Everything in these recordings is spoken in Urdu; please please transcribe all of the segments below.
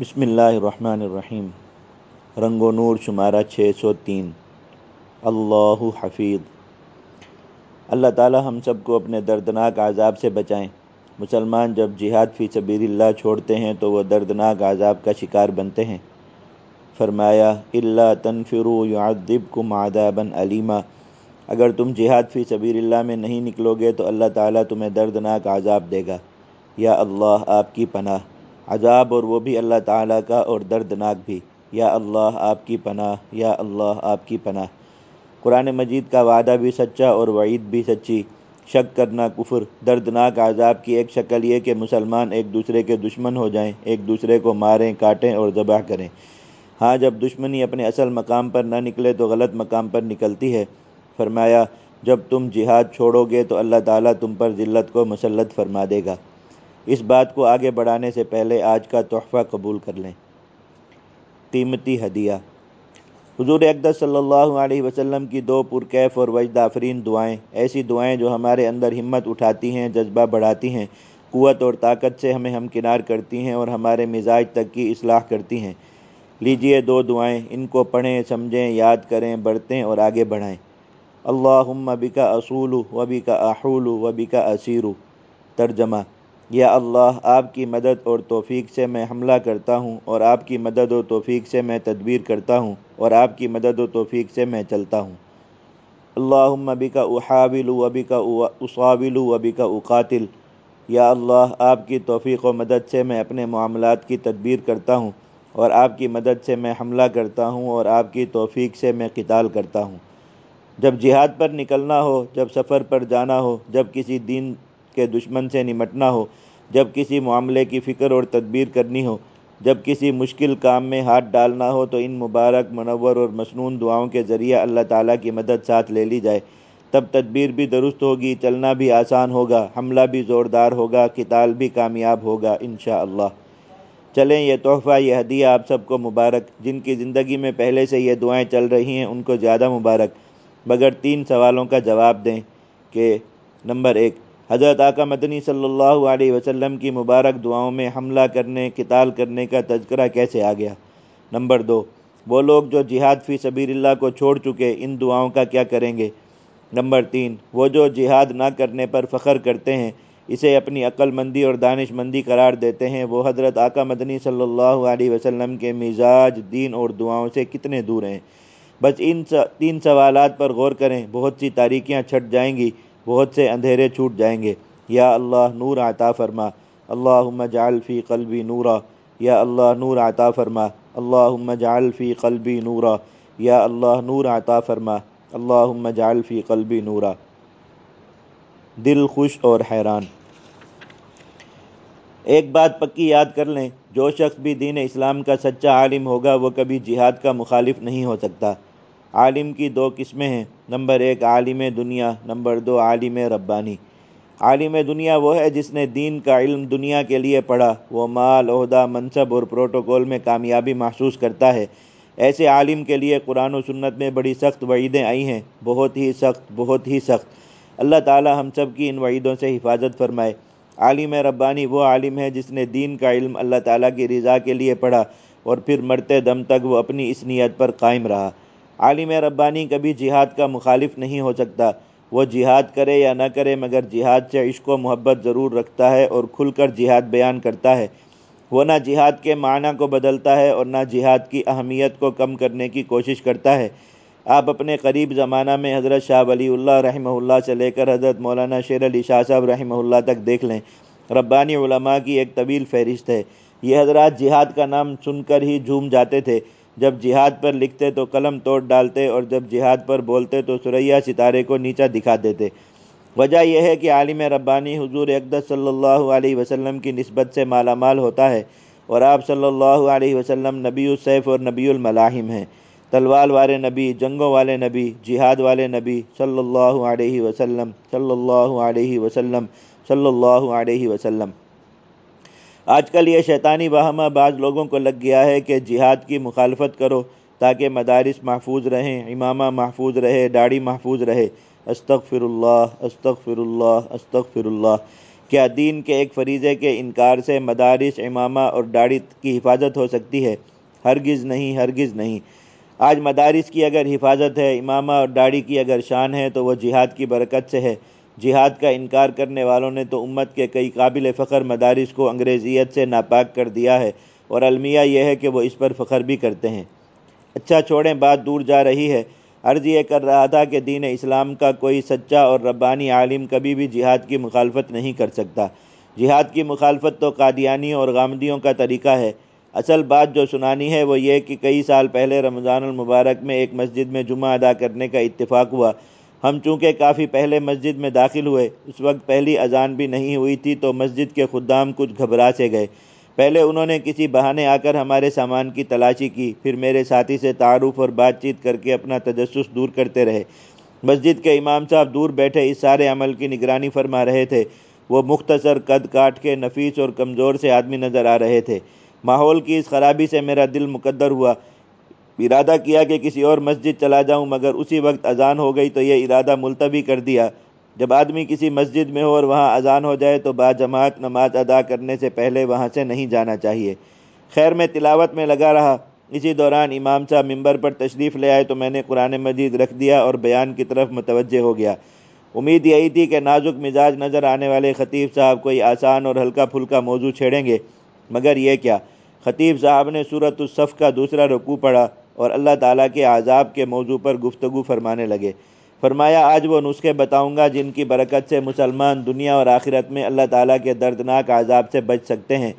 بسم اللہ الرحمن الرحیم۔ رنگ و نور شمارہ چھ سو تین۔ اللہ حفیظ۔ اللہ تعالی ہم سب کو اپنے دردناک عذاب سے بچائیں۔ مسلمان جب جہاد فی سبیل اللہ چھوڑتے ہیں تو وہ دردناک عذاب کا شکار بنتے ہیں۔ فرمایا اللہ تنفروا یعذبکم عذابا علیما اگر تم جہاد فی سبیل اللہ میں نہیں نکلو گے تو اللہ تعالیٰ تمہیں دردناک عذاب دے گا۔ یا اللہ، آپ کی پناہ۔ عذاب اور وہ بھی اللہ تعالیٰ کا اور دردناک بھی۔ یا اللہ آپ کی پناہ، یا اللہ آپ کی پناہ۔ قرآن مجید کا وعدہ بھی سچا اور وعید بھی سچی۔ شک کرنا کفر، دردناک عذاب کی ایک شکل یہ کہ مسلمان ایک دوسرے کے دشمن ہو جائیں، ایک دوسرے کو ماریں، کاٹیں اور ذبح کریں۔ ہاں جب دشمنی اپنے اصل مقام پر نہ نکلے تو غلط مقام پر نکلتی ہے۔ فرمایا، جب تم جہاد چھوڑو گے تو اللہ تعالیٰ تم پر ذلت کو مسلط فرما دے گا۔ اس بات کو آگے بڑھانے سے پہلے آج کا تحفہ قبول کر لیں۔ قیمتی ہدیہ۔ حضور اقدس صلی اللہ علیہ وسلم کی دو پرکیف اور وجد آفرین دعائیں۔ ایسی دعائیں جو ہمارے اندر ہمت اٹھاتی ہیں، جذبہ بڑھاتی ہیں، قوت اور طاقت سے ہمیں ہمکنار کرتی ہیں اور ہمارے مزاج تک کی اصلاح کرتی ہیں۔ لیجیے دو دعائیں، ان کو پڑھیں، سمجھیں، یاد کریں، بڑھتیں اور آگے بڑھائیں۔ اللہم بکا اصول و بکا احول و بکا اسیر ترجمہ۔ یا اللہ، آپ کی مدد اور توفیق سے میں حملہ کرتا ہوں اور آپ کی مدد و توفیق سے میں تدبیر کرتا ہوں اور آپ کی مدد و توفیق سے میں چلتا ہوں۔ اللہم بکا احاول و بکا اصابل و بکا اقاتل۔ یا اللہ، آپ کی توفیق و مدد سے میں اپنے معاملات کی تدبیر کرتا ہوں اور آپ کی مدد سے میں حملہ کرتا ہوں اور آپ کی توفیق سے میں قتال کرتا ہوں۔ جب جہاد پر نکلنا ہو، جب سفر پر جانا ہو، جب کسی دین کے دشمن سے نمٹنا ہو، جب کسی معاملے کی فکر اور تدبیر کرنی ہو، جب کسی مشکل کام میں ہاتھ ڈالنا ہو تو ان مبارک، منور اور مسنون دعاؤں کے ذریعے اللہ تعالیٰ کی مدد ساتھ لے لی جائے۔ تب تدبیر بھی درست ہوگی، چلنا بھی آسان ہوگا، حملہ بھی زوردار ہوگا، قتال بھی کامیاب ہوگا، انشاءاللہ۔ چلیں، یہ تحفہ، یہ ہدیہ آپ سب کو مبارک۔ جن کی زندگی میں پہلے سے یہ دعائیں چل رہی ہیں، ان کو زیادہ مبارک۔ بغیر تین سوالوں کا جواب دیں کہ نمبر ایک حضرت آقا مدنی صلی اللہ علیہ وسلم کی مبارک دعاؤں میں حملہ کرنے، قتال کرنے کا تذکرہ کیسے آ گیا؟ نمبر دو، وہ لوگ جو جہاد فی سبیر اللہ کو چھوڑ چکے، ان دعاؤں کا کیا کریں گے؟ نمبر تین، وہ جو جہاد نہ کرنے پر فخر کرتے ہیں، اسے اپنی عقل مندی اور دانش مندی قرار دیتے ہیں، وہ حضرت آقا مدنی صلی اللہ علیہ وسلم کے مزاج، دین اور دعاؤں سے کتنے دور ہیں؟ بس ان تین سوالات پر غور کریں، بہت سی تاریکیاں چھٹ جائیں گی۔ بہت سے اندھیرے چھوٹ جائیں گے۔ یا اللہ نور عطا فرما۔ اللہم جعل فی قلبی نورا۔ یا اللہ نور عطا فرما۔ اللہم جعل فی قلبی نورا۔ یا اللہ نور عطا فرما۔ اللہم جعل فی قلبی نورا۔ دل خوش اور حیران۔ ایک بات پکی یاد کر لیں، جو شخص بھی دین اسلام کا سچا عالم ہوگا، وہ کبھی جہاد کا مخالف نہیں ہو سکتا۔ عالم کی دو قسمیں ہیں۔ نمبر ایک، عالم دنیا، نمبر دو، عالم ربانی۔ عالم دنیا وہ ہے جس نے دین کا علم دنیا کے لیے پڑھا۔ وہ مال، عہدہ، منصب اور پروٹوکول میں کامیابی محسوس کرتا ہے۔ ایسے عالم کے لیے قرآن و سنت میں بڑی سخت وعیدیں آئی ہیں۔ بہت ہی سخت، بہت ہی سخت۔ اللہ تعالی ہم سب کی ان وعیدوں سے حفاظت فرمائے۔ عالم ربانی وہ عالم ہے جس نے دین کا علم اللہ تعالیٰ کی رضا کے لیے پڑھا اور پھر مرتے دم تک وہ اپنی اس نیت پر قائم رہا۔ عالم ربانی کبھی جہاد کا مخالف نہیں ہو سکتا۔ وہ جہاد کرے یا نہ کرے، مگر جہاد سے عشق و محبت ضرور رکھتا ہے اور کھل کر جہاد بیان کرتا ہے۔ وہ نہ جہاد کے معنی کو بدلتا ہے اور نہ جہاد کی اہمیت کو کم کرنے کی کوشش کرتا ہے۔ آپ اپنے قریب زمانہ میں حضرت شاہ ولی اللہ رحمہ اللہ سے لے کر حضرت مولانا شیر علی شاہ صاحب رحمہ اللہ تک دیکھ لیں۔ ربانی علماء کی ایک طویل فہرست ہے۔ یہ حضرات جہاد کا نام سن کر ہی جھوم جاتے تھے۔ جب جہاد پر لکھتے تو قلم توڑ ڈالتے اور جب جہاد پر بولتے تو سریا ستارے کو نیچا دکھا دیتے۔ وجہ یہ ہے کہ عالم ربانی حضور اقدس صلی اللہ علیہ وسلم کی نسبت سے مالا مال ہوتا ہے اور آپ صلی اللہ علیہ وسلم نبی السیف اور نبی الملاحم ہیں۔ تلوال والے نبی، جنگوں والے نبی، جہاد والے نبی صلی اللہ علیہ وسلم، صلی اللہ علیہ وسلم، صلی اللہ علیہ وسلم۔ آج کل یہ شیطانی وہمہ بعض لوگوں کو لگ گیا ہے کہ جہاد کی مخالفت کرو تاکہ مدارس محفوظ رہیں، امامہ محفوظ رہے، داڑھی محفوظ رہے۔ استغفر اللہ استغفر اللہ استغفر اللہ کیا دین کے ایک فریضے کے انکار سے مدارس، امامہ اور داڑھی کی حفاظت ہو سکتی ہے؟ ہرگز نہیں ہرگز نہیں۔ آج مدارس کی اگر حفاظت ہے، امامہ اور داڑھی کی اگر شان ہے تو وہ جہاد کی برکت سے ہے۔ جہاد کا انکار کرنے والوں نے تو امت کے کئی قابل فخر مدارس کو انگریزیت سے ناپاک کر دیا ہے اور المیہ یہ ہے کہ وہ اس پر فخر بھی کرتے ہیں۔ اچھا چھوڑیں، بات دور جا رہی ہے۔ عرض یہ کر رہا تھا کہ دین اسلام کا کوئی سچا اور ربانی عالم کبھی بھی جہاد کی مخالفت نہیں کر سکتا۔ جہاد کی مخالفت تو قادیانیوں اور غامدیوں کا طریقہ ہے۔ اصل بات جو سنانی ہے وہ یہ کہ کئی سال پہلے رمضان المبارک میں ایک مسجد میں جمعہ ادا کرنے کا اتفاق ہوا۔ ہم چونکہ کافی پہلے مسجد میں داخل ہوئے، اس وقت پہلی اذان بھی نہیں ہوئی تھی تو مسجد کے خدام کچھ گھبرا سے گئے۔ پہلے انہوں نے کسی بہانے آ کر ہمارے سامان کی تلاشی کی، پھر میرے ساتھی سے تعارف اور بات چیت کر کے اپنا تجسس دور کرتے رہے۔ مسجد کے امام صاحب دور بیٹھے اس سارے عمل کی نگرانی فرما رہے تھے۔ وہ مختصر قد کاٹ کے نفیس اور کمزور سے آدمی نظر آ رہے تھے۔ ماحول کی اس خرابی سے میرا دل مقدر ہوا۔ ارادہ کیا کہ کسی اور مسجد چلا جاؤں، مگر اسی وقت اذان ہو گئی تو یہ ارادہ ملتوی کر دیا۔ جب آدمی کسی مسجد میں ہو اور وہاں اذان ہو جائے تو با جماعت نماز ادا کرنے سے پہلے وہاں سے نہیں جانا چاہیے۔ خیر میں تلاوت میں لگا رہا۔ اسی دوران امام صاحب ممبر پر تشریف لے آئے تو میں نے قرآن مجید رکھ دیا اور بیان کی طرف متوجہ ہو گیا۔ امید یہی تھی کہ نازک مزاج نظر آنے والے خطیب صاحب کوئی آسان اور ہلکا پھلکا موضوع چھیڑیں گے، مگر یہ کیا؟ خطیب صاحب نے صورت الصف کا دوسرا رکوع پڑھا۔ اور اللہ تعالیٰ کے عذاب کے موضوع پر گفتگو فرمانے لگے۔ فرمایا، آج وہ نسخے بتاؤں گا جن کی برکت سے مسلمان دنیا اور آخرت میں اللہ تعالیٰ کے دردناک عذاب سے بچ سکتے ہیں۔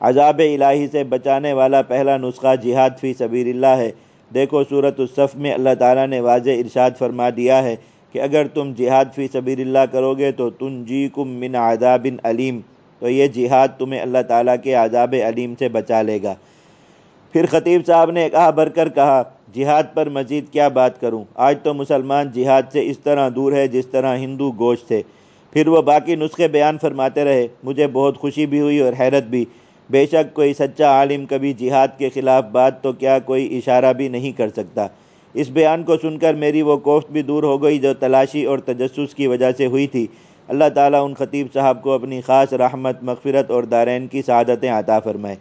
عذاب الہی سے بچانے والا پہلا نسخہ جہاد فی سبیر اللہ ہے۔ دیکھو صورت الصف میں اللہ تعالیٰ نے واضح ارشاد فرما دیا ہے کہ اگر تم جہاد فی سبیر اللہ کرو گے تو تن جی کم من عذاب علیم، تو یہ جہاد تمہیں اللہ تعالیٰ کے عذاب علیم سے بچا لے گا۔ پھر خطیب صاحب نے کہا بھر کر کہا، جہاد پر مزید کیا بات کروں؟ آج تو مسلمان جہاد سے اس طرح دور ہے جس طرح ہندو گوشت تھے پھر وہ باقی نسخے بیان فرماتے رہے۔ مجھے بہت خوشی بھی ہوئی اور حیرت بھی۔ بے شک کوئی سچا عالم کبھی جہاد کے خلاف بات تو کیا کوئی اشارہ بھی نہیں کر سکتا۔ اس بیان کو سن کر میری وہ کوفت بھی دور ہو گئی جو تلاشی اور تجسس کی وجہ سے ہوئی تھی۔ اللہ تعالیٰ ان خطیب صاحب کو اپنی خاص رحمت، مغفرت اور دارین کی سعادتیں عطا فرمائے۔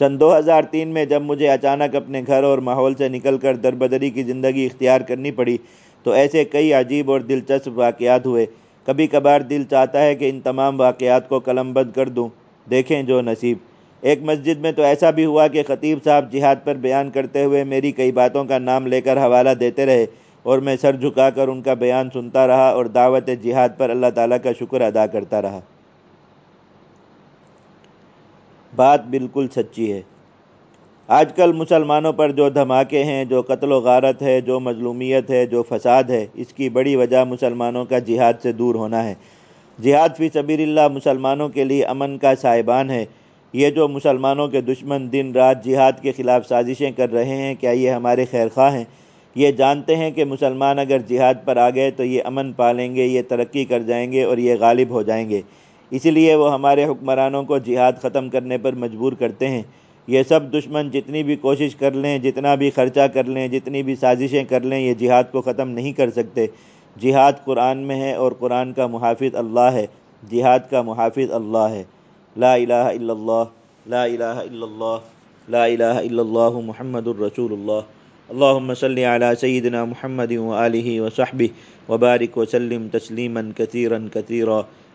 سن دو ہزار تین میں جب مجھے اچانک اپنے گھر اور ماحول سے نکل کر دربدری کی زندگی اختیار کرنی پڑی تو ایسے کئی عجیب اور دلچسپ واقعات ہوئے۔ کبھی کبھار دل چاہتا ہے کہ ان تمام واقعات کو قلم بند کر دوں، دیکھیں جو نصیب۔ ایک مسجد میں تو ایسا بھی ہوا کہ خطیب صاحب جہاد پر بیان کرتے ہوئے میری کئی باتوں کا نام لے کر حوالہ دیتے رہے اور میں سر جھکا کر ان کا بیان سنتا رہا اور دعوت جہاد پر اللہ تعالیٰ کا شکر ادا کرتا رہا۔ بات بالکل سچی ہے۔ آج کل مسلمانوں پر جو دھماکے ہیں، جو قتل و غارت ہے، جو مظلومیت ہے، جو فساد ہے، اس کی بڑی وجہ مسلمانوں کا جہاد سے دور ہونا ہے۔ جہاد فی سبیل اللہ مسلمانوں کے لیے امن کا صاحبان ہے۔ یہ جو مسلمانوں کے دشمن دن رات جہاد کے خلاف سازشیں کر رہے ہیں، کیا یہ ہمارے خیر خواہ ہیں؟ یہ جانتے ہیں کہ مسلمان اگر جہاد پر آ گئے تو یہ امن پالیں گے، یہ ترقی کر جائیں گے اور یہ غالب ہو جائیں گے۔ اسی لیے وہ ہمارے حکمرانوں کو جہاد ختم کرنے پر مجبور کرتے ہیں۔ یہ سب دشمن جتنی بھی کوشش کر لیں، جتنا بھی خرچہ کر لیں، جتنی بھی سازشیں کر لیں، یہ جہاد کو ختم نہیں کر سکتے۔ جہاد قرآن میں ہے اور قرآن کا محافظ اللہ ہے۔ جہاد کا محافظ اللہ ہے۔ لا الہ الا اللہ، لا الہ الا اللہ، لا الہ الا اللہ محمد الرسول اللہ۔ اللہم صلی علی سیدنا محمد وآلہ وصحبہ وبارک وسلم تسلیما کثیرا کثیرا۔